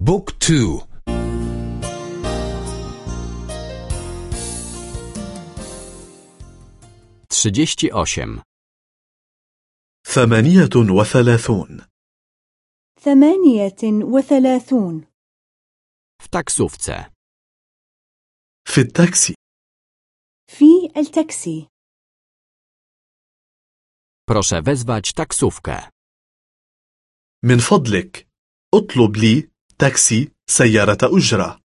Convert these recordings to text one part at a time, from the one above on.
book two. trzydzieści osiem. ثمانية وثلاثون. ثمانية وثلاثون. في التاكسي. في التاكسي. Proszę wezwać taksówkę. من فضلك اطلب لي تاكسي سيارة أجرة.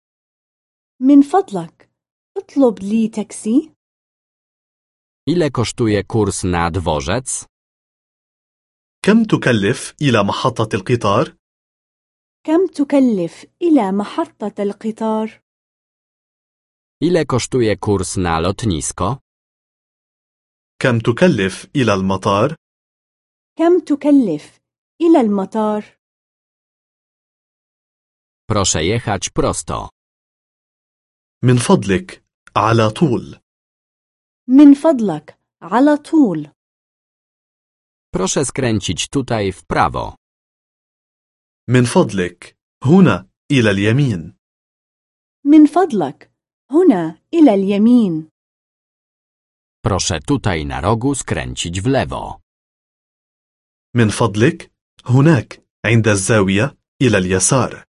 من فضلك اطلب لي تاكسي. Ile kosztuje kurs na dworzec? كم تكلف إلى محطة القطار؟ كم تكلف إلى محطة القطار؟ Ile kosztuje kurs na lotnisko? كم تكلف إلى المطار؟ كم تكلف إلى المطار؟ Proszę jechać prosto. من فضلك على طول. من فضلك على طول. Proszę skręcić tutaj w prawo. من فضلك هنا إلى اليمين. من فضلك هنا إلى اليمين. Proszę tutaj na rogu skręcić w lewo. من فضلك هناك عند الزاوية إلى اليسار.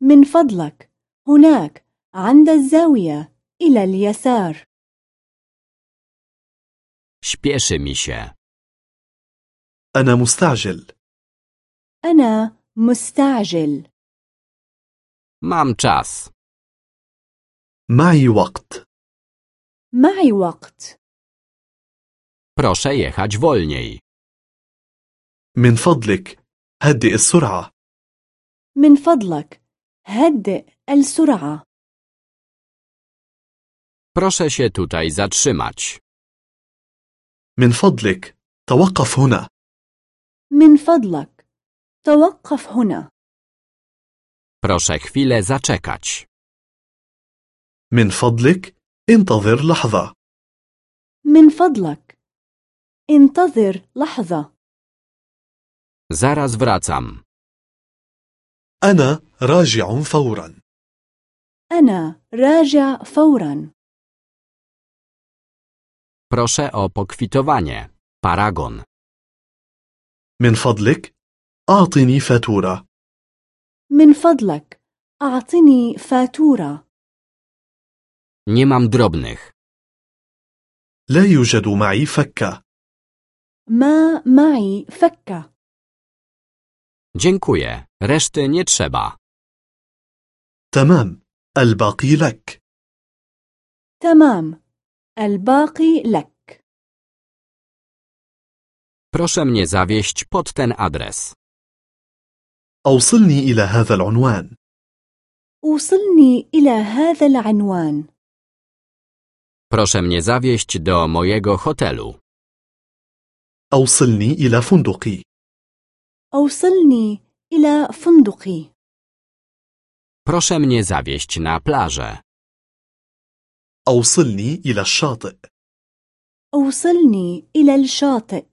من فضلك. هناك عند الزاوية إلى اليسار. Śpieszy mi się. أنا مستعجل. أنا مستعجل. Mam czas. معي وقت. معي وقت. Proszę jechać wolniej. من فضلك. هدئ السرعة. من فضلك. هدئ السرعة. Proszę się tutaj zatrzymać. من فضلك توقف هنا. من فضلك توقف هنا. Proszę chwilę zaczekać. من فضلك انتظر لحظة. من فضلك انتظر لحظة. Zaraz wracam. أنا راجع فورا. أنا راجع فورا. Proszę o pokwitowanie. Paragon. من فضلك أعطني فاتورة. من فضلك أعطني فاتورة. Nie mam drobnych. لا يوجد معي فكة. ما معي فكة. Dziękuję. Reszty nie trzeba. تمام الباقي لك. تمام الباقي لك. Proszę mnie zawieźć pod ten adres. أوصلني إلى هذا العنوان. وصلني إلى هذا العنوان. Proszę mnie zawieźć do mojego hotelu. أوصلني إلى فندقي. أوصلني إلى فندقي. Proszę mnie zawieźć na plażę. أوصلني إلى الشاطئ. أوصلني إلى الشاطئ.